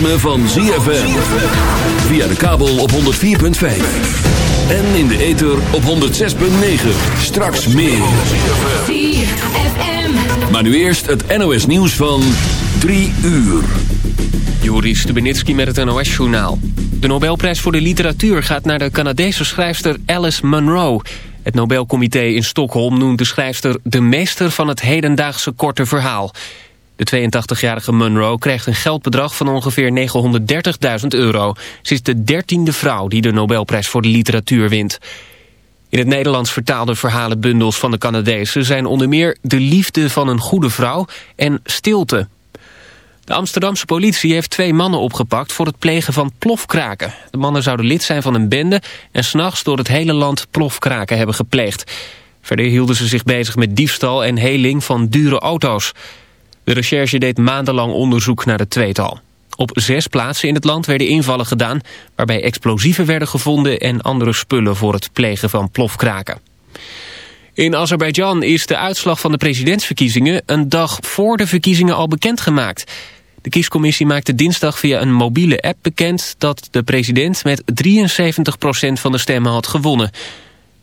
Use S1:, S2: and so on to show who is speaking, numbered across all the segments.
S1: Ritme van ZFM. Via de kabel op 104.5. En in de ether op 106.9. Straks meer.
S2: ZFM.
S1: Maar nu eerst het NOS nieuws van 3 uur.
S3: Joris Stubenitski met het NOS-journaal. De Nobelprijs voor de literatuur gaat naar de Canadese schrijfster Alice Munro. Het Nobelcomité in Stockholm noemt de schrijfster de meester van het hedendaagse korte verhaal. De 82-jarige Munro krijgt een geldbedrag van ongeveer 930.000 euro. Ze is de dertiende vrouw die de Nobelprijs voor de literatuur wint. In het Nederlands vertaalde verhalenbundels van de Canadezen zijn onder meer De liefde van een goede vrouw en Stilte. De Amsterdamse politie heeft twee mannen opgepakt voor het plegen van plofkraken. De mannen zouden lid zijn van een bende en s'nachts door het hele land plofkraken hebben gepleegd. Verder hielden ze zich bezig met diefstal en heling van dure auto's. De recherche deed maandenlang onderzoek naar het tweetal. Op zes plaatsen in het land werden invallen gedaan... waarbij explosieven werden gevonden en andere spullen voor het plegen van plofkraken. In Azerbeidzjan is de uitslag van de presidentsverkiezingen... een dag voor de verkiezingen al bekendgemaakt. De kiescommissie maakte dinsdag via een mobiele app bekend... dat de president met 73% van de stemmen had gewonnen.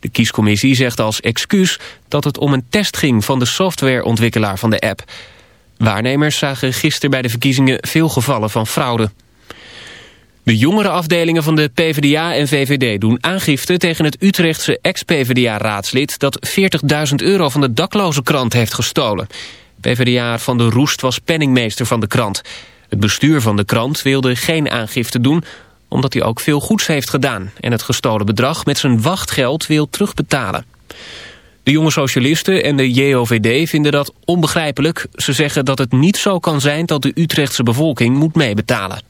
S3: De kiescommissie zegt als excuus dat het om een test ging... van de softwareontwikkelaar van de app... Waarnemers zagen gisteren bij de verkiezingen veel gevallen van fraude. De jongere afdelingen van de PvdA en VVD doen aangifte tegen het Utrechtse ex-PvdA-raadslid dat 40.000 euro van de dakloze krant heeft gestolen. PvdA van de Roest was penningmeester van de krant. Het bestuur van de krant wilde geen aangifte doen omdat hij ook veel goeds heeft gedaan en het gestolen bedrag met zijn wachtgeld wil terugbetalen. De jonge socialisten en de JOVD vinden dat onbegrijpelijk. Ze zeggen dat het niet zo kan zijn dat de Utrechtse bevolking moet meebetalen.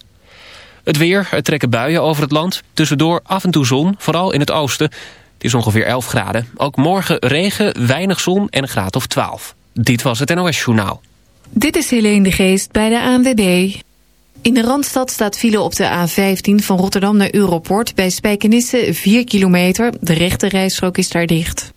S3: Het weer, er trekken buien over het land. Tussendoor af en toe zon, vooral in het oosten. Het is ongeveer 11 graden. Ook morgen regen, weinig zon en een graad of 12. Dit was het NOS Journaal.
S4: Dit is Helene de Geest bij de ANWB. In de Randstad staat file op de A15 van Rotterdam naar Europort... bij Spijkenisse 4 kilometer. De rechte rijstrook is daar dicht.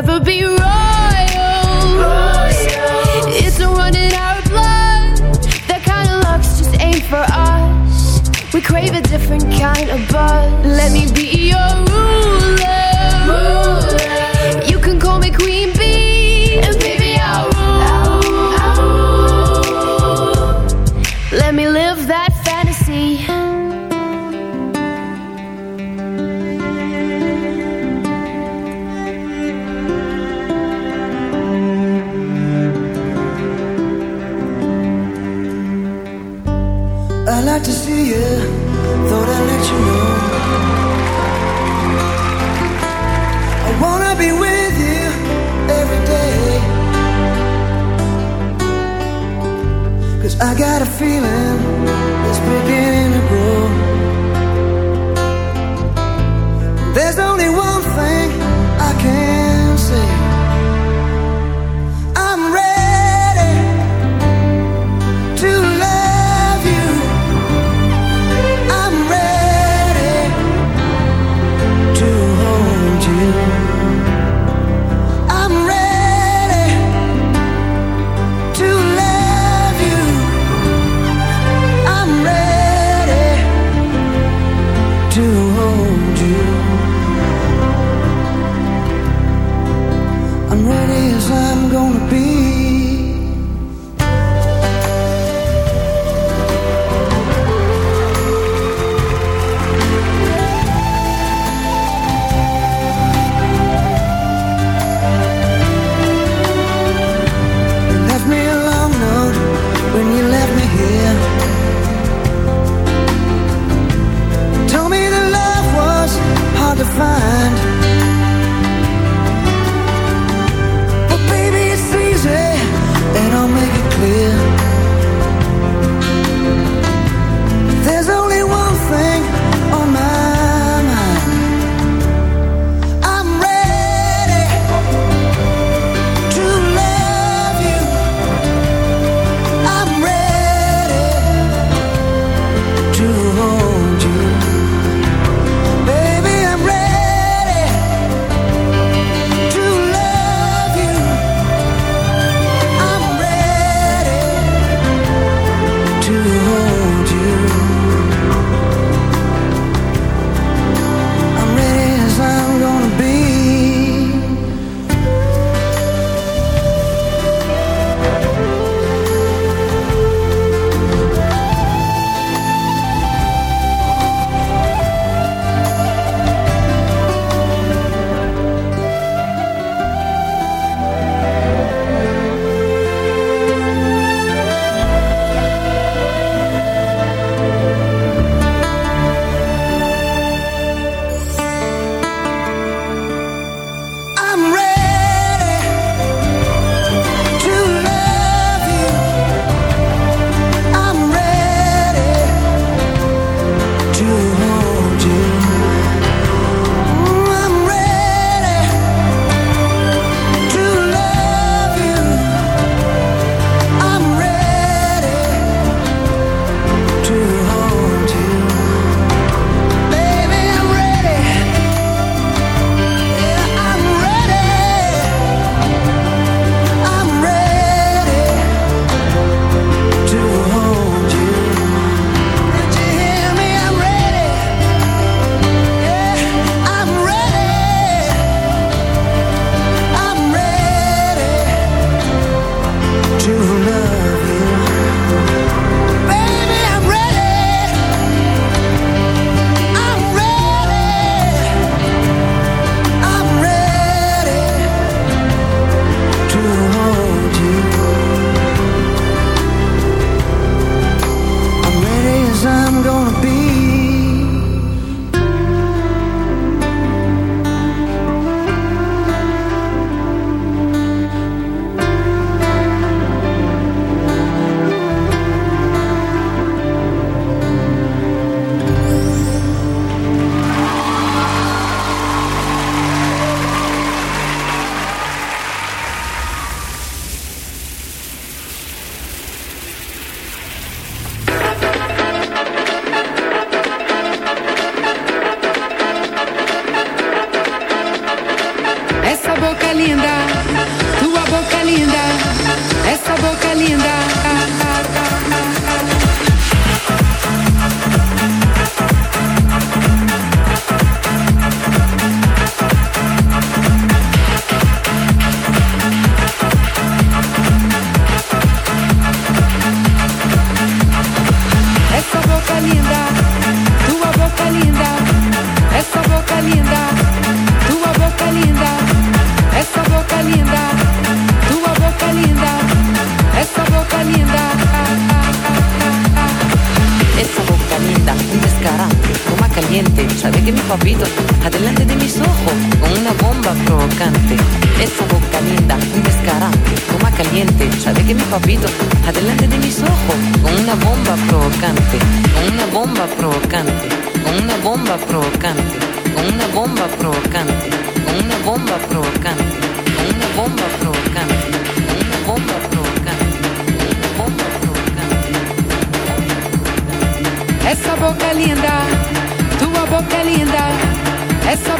S5: never be royals. It's a run in our blood. That kind of luck's just ain't for us. We crave a different kind of buzz. Let me be your ruler. You can call me Queen Bee, and baby I'll rule. Let me live that fantasy.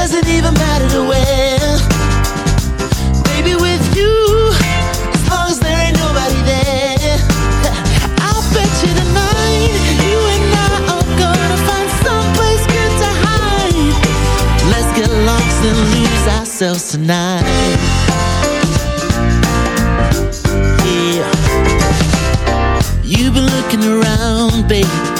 S6: doesn't even matter to where. Baby, with you, as long as there ain't nobody there, I'll bet you tonight, you and I are gonna find someplace good to hide. Let's get lost and lose ourselves tonight. Yeah, you've been looking around, babe,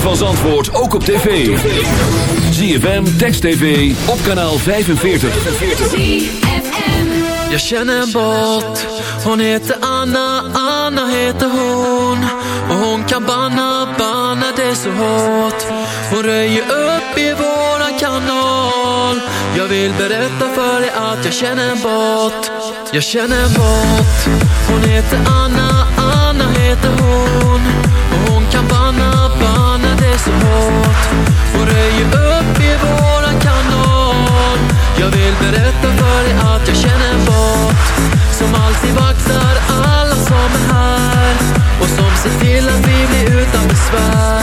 S1: Van Zandvoort ook op tv. ZFM, Text TV, op kanaal 45.
S7: Jag känner en båt Hon heter Anna, Anna heter hon. Och hon kan banna, banna det så hårt. Hon röjer upp i våran kanal. Jag vill berätta för dig att jag känner en båt Jag känner en båt Hon heter Anna, Anna heter hon så hårt. Hon röjer upp i våran kanal Jag vill berätta för dig att jag känner en bot. Som alltid vaktar alla som är här. Och som ser till att vi blir utan besvär.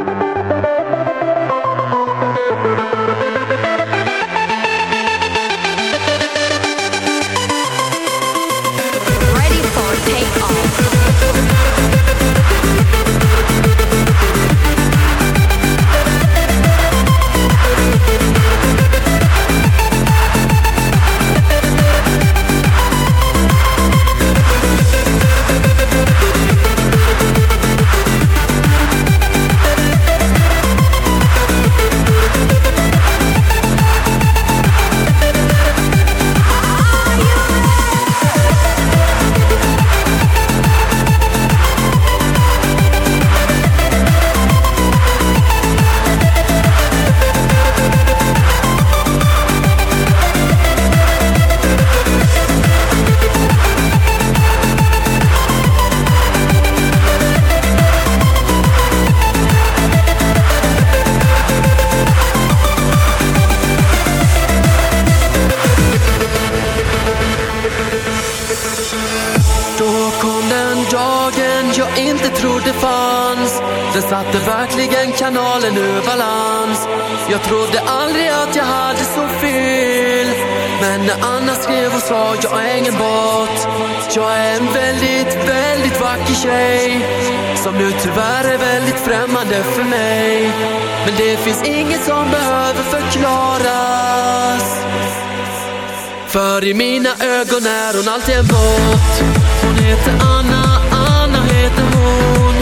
S8: För i mina ögon är hon alltid en båt Hon heter Anna, Anna heter hon.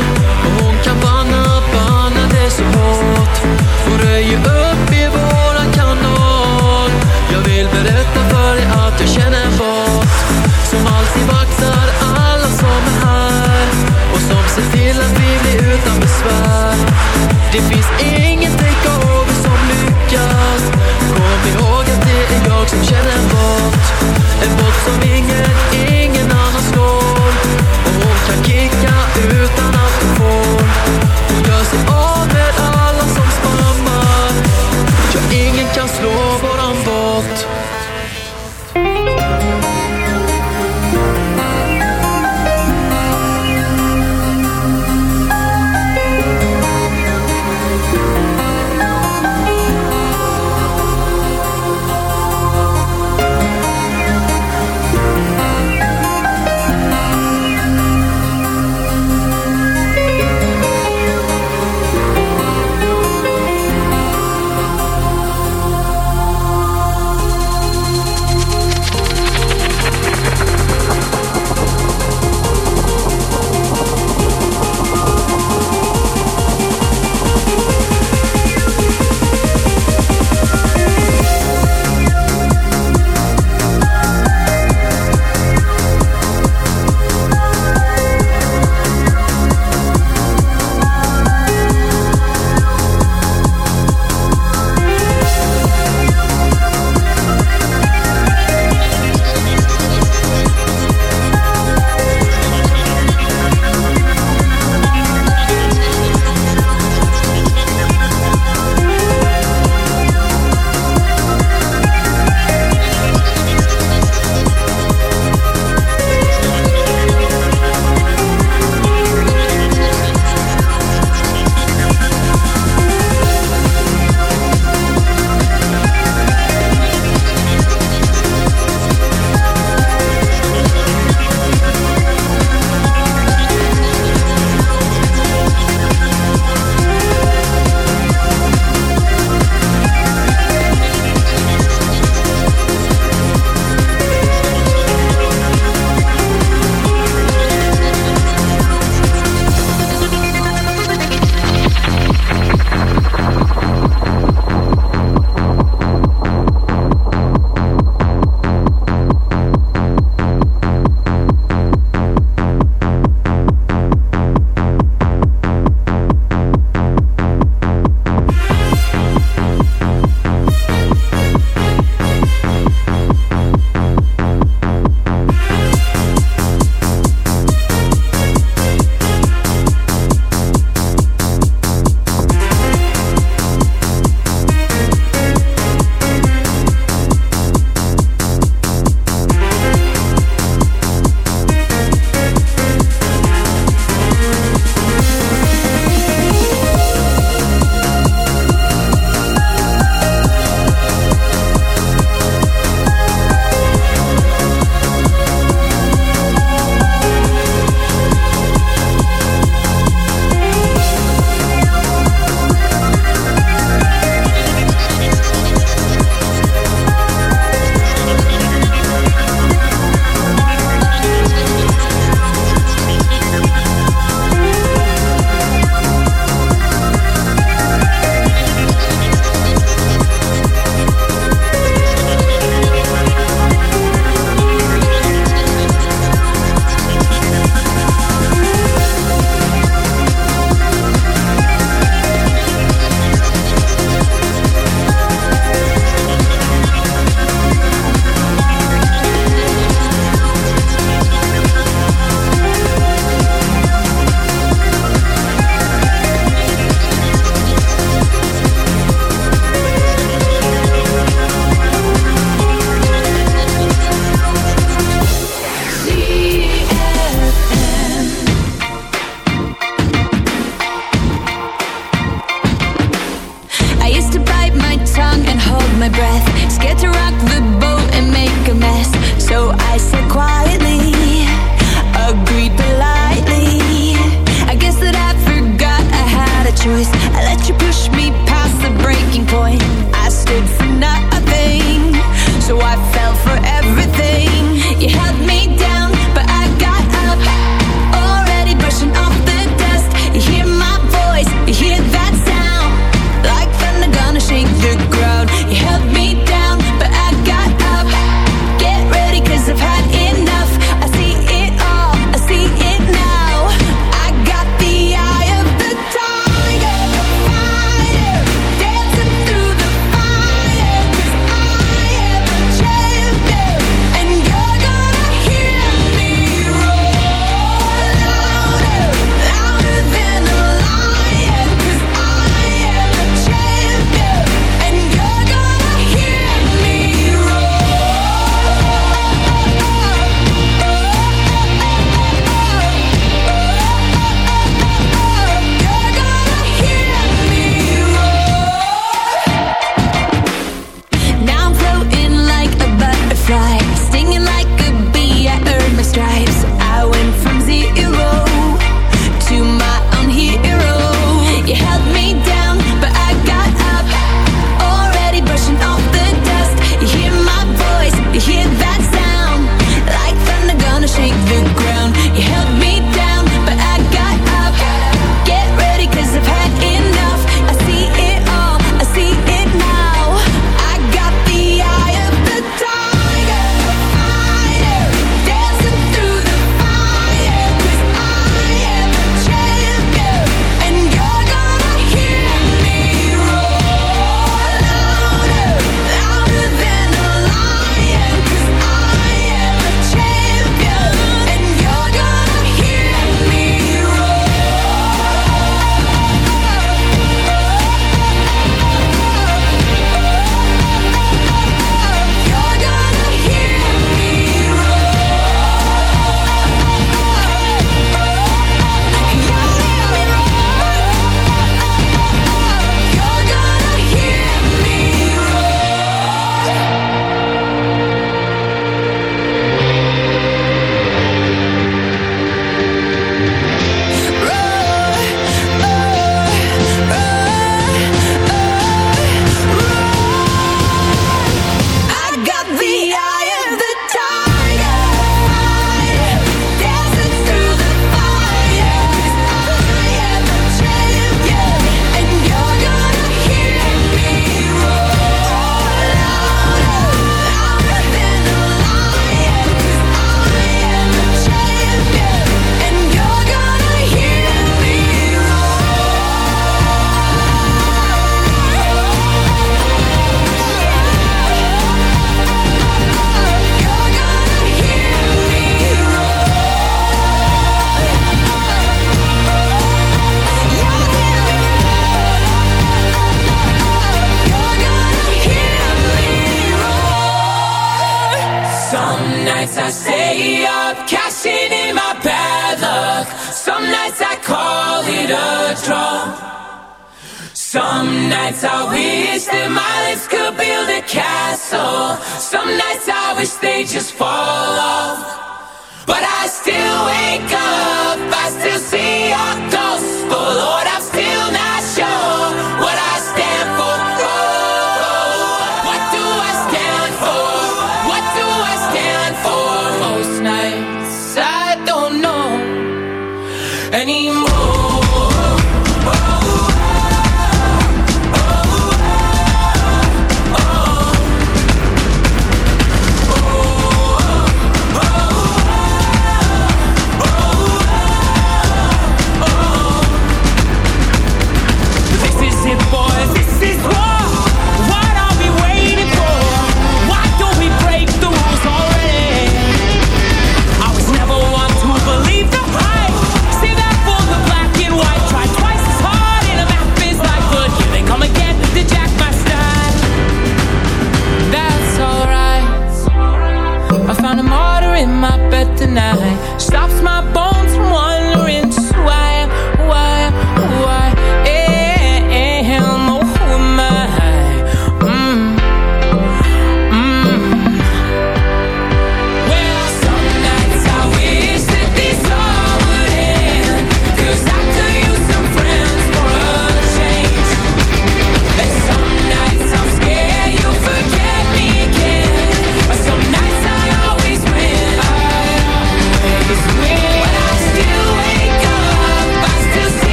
S8: Och hon kan banna, banna det så hårt. Hon röjer upp i våran kanal Jag vill berätta för dig att jag känner en båt Som alltid vaktar alla som är här. Och som ser till att vi blir utan besvär. Det finns ingen takeover som lyckas. Kom ihåg som känner en bot. En bot som ingen, ingen annan slår Och hon kan kicka utan att hon får Hon gör sig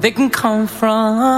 S7: that can come from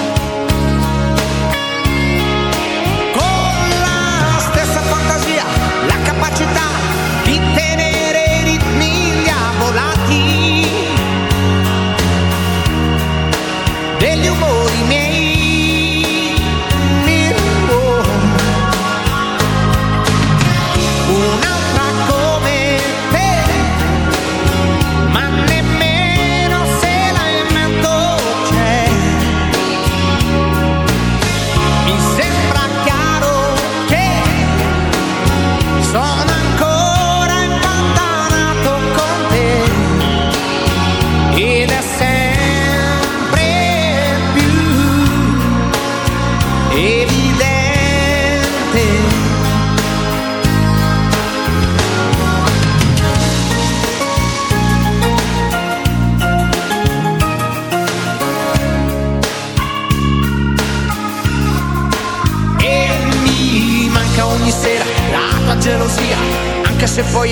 S9: Se poi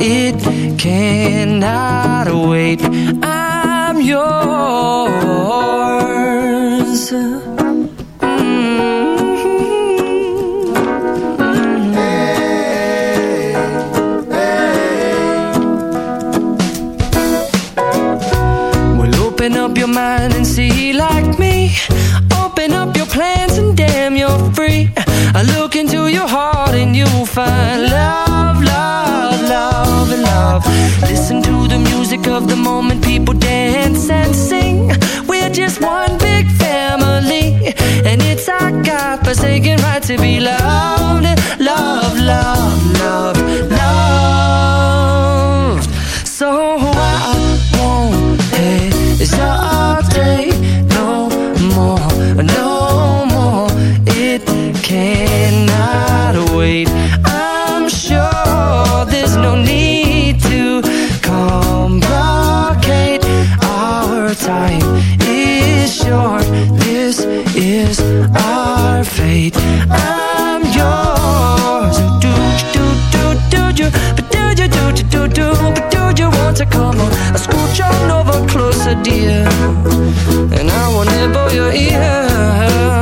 S10: It cannot wait. I'm yours. Mm-hmm. Up your mind and see like me. Open up your plans and damn, you're free. I look into your heart and you'll find love, love. Listen to the music of the moment, people dance and sing. We're just one big family, and it's our God-forsaken right to be loved, love, love, love, loved. So I won't hesitate come on? I scooch on over closer, dear, and I will nibble your ear.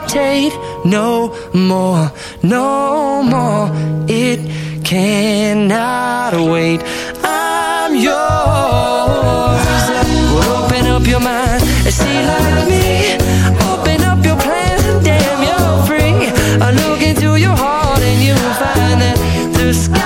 S10: hesitate no more, no more. It cannot wait.
S8: I'm yours. Well, open up your mind and see like me. Open up your plans and damn, you're free. I look into your heart and you'll find that the sky.